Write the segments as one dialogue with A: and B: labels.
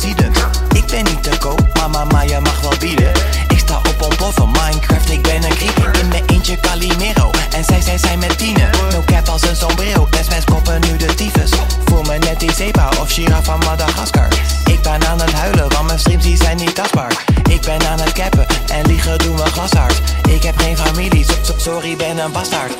A: Ik ben niet te koop, mama, maar je mag wel bieden. Ik sta op een boven van Minecraft, ik ben een creeper. In mijn eentje Calimero, en zij, zij zij met tienen. No cap als een sombrero, desmens koppen nu de tyfus. Voel me net die zeepa of Shira van Madagaskar. Ik ben aan het huilen, want mijn streams die zijn niet tastbaar. Ik ben aan het cappen, en liegen doen we glashard Ik heb geen familie, so, sorry ben een bastaard.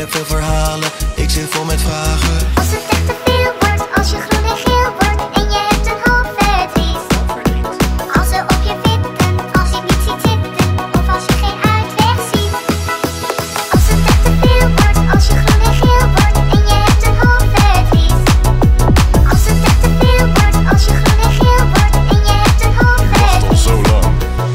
B: Heb veel verhalen, ik zit vol met vragen.
C: Als het echt te veel wordt, als je groen en geel wordt en je hebt een hoofdverdries. Als ze op je witten, als je niet ziet zitten of als je geen uitweg ziet. Als het echt te veel wordt, als je groen en geel wordt en je hebt een hoofdverdries. Als het echt te veel wordt, als je groen en geel wordt en je hebt een hoofdverdries.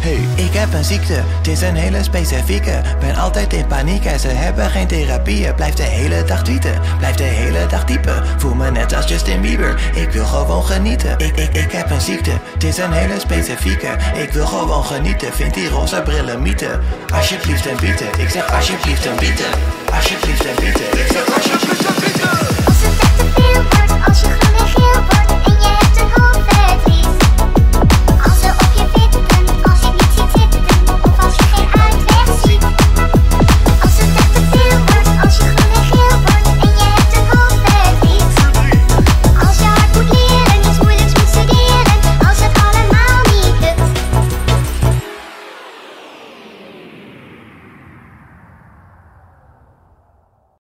A: Hey, ik heb een ziekte, het is een hele specifieke. Ben altijd in paniek en ze hebben geen therapieën. Blijf de hele dag tweeten, blijf de hele dag typen. Voel me net als Justin Bieber, ik wil gewoon genieten. Ik, ik, ik heb een ziekte, het is een hele specifieke. Ik wil gewoon genieten, vind die roze brillen mythe. Alsjeblieft en bieten, ik zeg alsjeblieft en bieten. Alsjeblieft en bieten, ik zeg alsjeblieft en bieten.